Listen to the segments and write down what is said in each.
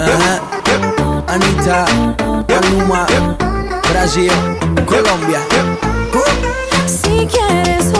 Ajá. Anita, Maluma, Brasil, Colombia. Si quieres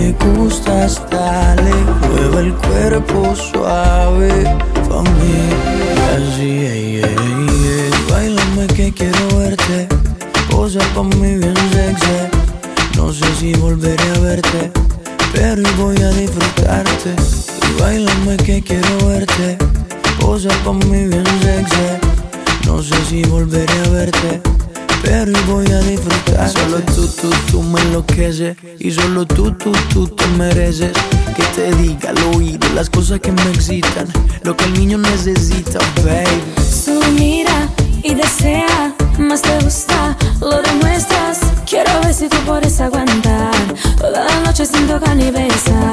me gustas, dale, mueve el cuerpo suave, pa' mí, así, ey. Bailame que quiero verte, posa pa' mí bien sexy, no sé si volveré a verte, pero voy a disfrutarte. Bailame que quiero verte, posa pa' mí bien sexy, no sé si volveré a verte. Hoy voy a disfrutar. Solo tú, tú, tú me enloqueces. Y solo tú, tú, tú te mereces. Que te diga al oído las cosas que me excitan. Lo que el niño necesita, baby. Solo mira y desea, más te gusta, lo demuestras. Quiero ver si tú puedes aguantar toda la noche sin tocar ni besar.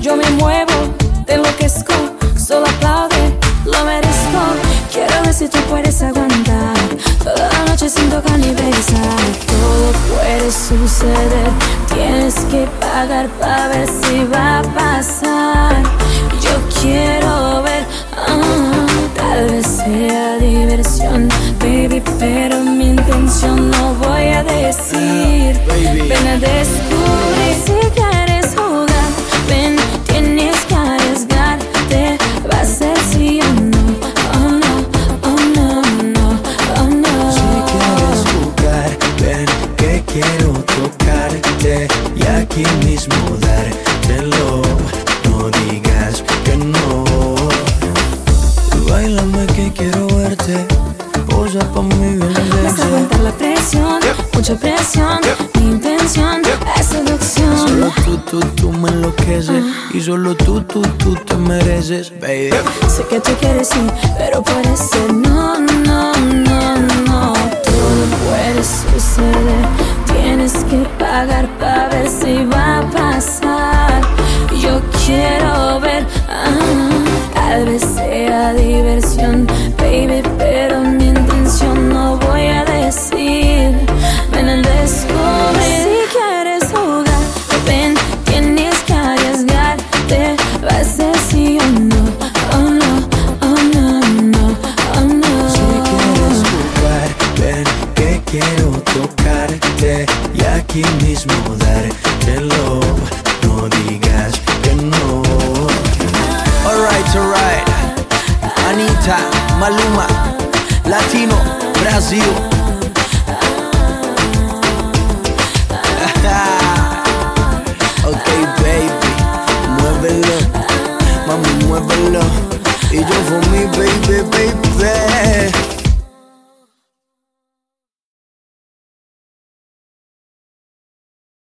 Yo me muevo, te enloquezco, solo aplaude, lo merezco. Quiero ver si tú puedes aguantar toda la noche sin tocar ni. Todo puede suceder, tienes que pagar para ver si va a pasar. Yo quiero ver, ah, tal vez sea diversión, baby, pero mi intención no voy a decir. Ven a descubrir aquí mismo dártelo. No digas que no. Bailame que quiero verte. Posa pa' mí bien Vas a sexy. aguantar la presión, mucha presión. Mi intención es Solo seducción. tú, tú, tú me enloqueces Y solo tú, tú, tú te mereces, baby Sé que tú quieres sí, pero no, no, no, para quiero tocarte Y aquí mismo dártelo. No digas que no. Alright, alright Anita, Maluma Latino, Brasil. Ok, baby, muévelo, mami, muévelo. Y yo for mi baby, baby.